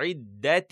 عدة